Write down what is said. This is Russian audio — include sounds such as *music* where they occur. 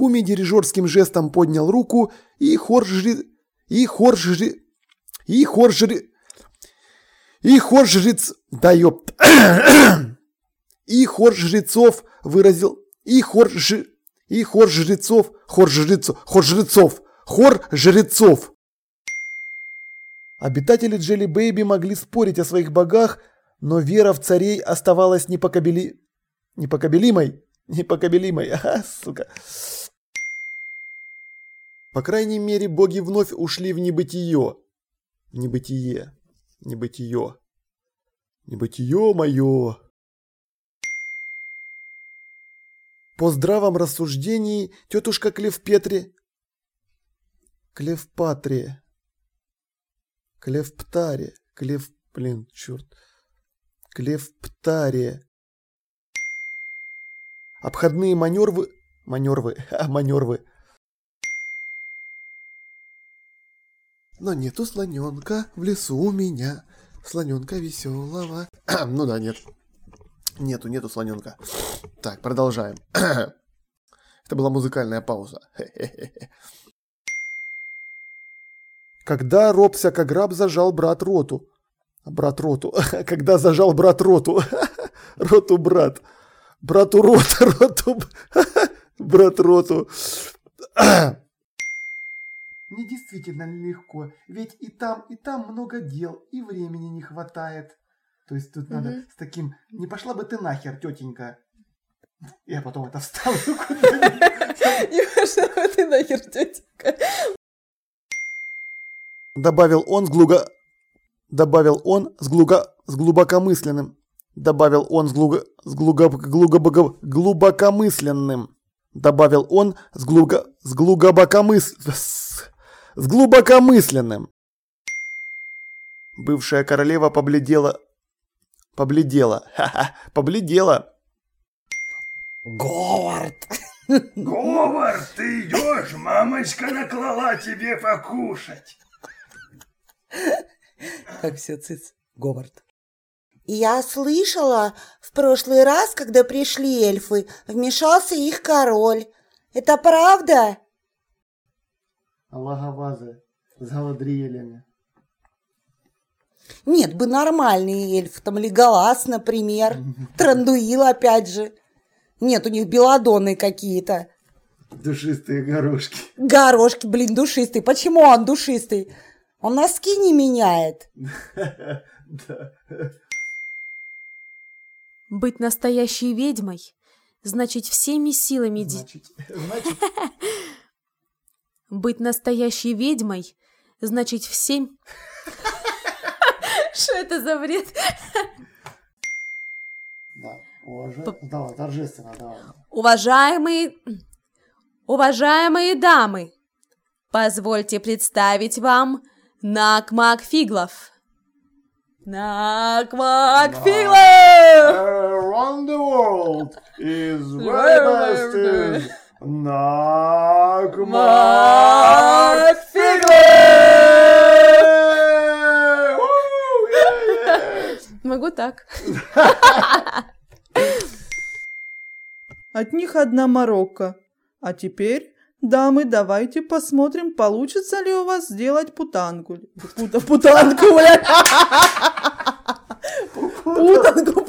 Артемий дирижерским жестом поднял руку, и хор жри... и хор жри... и хор жри... и хор жрец... да ёпт... и хор жрецов выразил... и хор ж... и хор жрецов... хор жрецов... хор жрецов... хор жрецов... Обитатели Джелли Бэйби могли спорить о своих богах, но вера в царей оставалась непокобели... непокобелимой. Непокобелимой, ага, сука. По крайней мере, боги вновь ушли в небытие. Небытие. Небытие. Небытие мое. По здравом рассуждении тетушка Клевпетре... Клевпатре... Клевптаре... Клев... Блин, черт. Клевптаре. Обходные маневры... Маневры... А, *laughs* маневры... Но нету слоненка в лесу у меня. Слоненка веселого. *clears throat* ну да, нет. Нету, нету слоненка. Так, продолжаем. *clears throat* Это была музыкальная пауза. *laughs* Когда Робся Каграб зажал брат роту. Брат роту. *laughs* Когда зажал брат роту. *laughs* роту брат. Брату рот, роту. брат роту. *clears throat* Мне действительно легко, ведь и там, и там много дел, и времени не хватает. То есть тут угу. надо с таким, не пошла бы ты нахер, тетенька. Я потом это вставлю Не пошла бы ты нахер, тетенька. Добавил он с глуго... Добавил он с глуго... с глубокомысленным. Добавил он с глуго... с глуго... глубоко... глубокомысленным. Добавил он с глуго... с глубокомысленным с глубокомысленным. Бывшая королева побледела. Побледела. Ха-ха, побледела. Говард! *laughs* Говард, ты идешь? Мамочка наклала тебе покушать. Как все циц, Говард. Я слышала, в прошлый раз, когда пришли эльфы, вмешался их король. Это правда? Аллаховазы с Галадриэлями. Нет бы нормальный эльф, там Леголас, например, *laughs* Трандуил опять же. Нет, у них белодонные какие-то. Душистые горошки. Горошки, блин, душистые. Почему он душистый? Он носки не меняет. *laughs* Да. Быть настоящей ведьмой значит всеми силами... Значит, значит *laughs* Быть настоящей ведьмой значит всем... *laughs* Что это за бред? Да, уважаю. Давай, торжественно, давай. Уважаемые... Уважаемые дамы, позвольте представить вам Накмак Фиглов. Накмак Фиглов! Around the world is very best is Накмак Могу так. От них одна морока. А теперь, дамы, давайте посмотрим, получится ли у вас сделать путангуль. Пута, путангуль! Путангуль!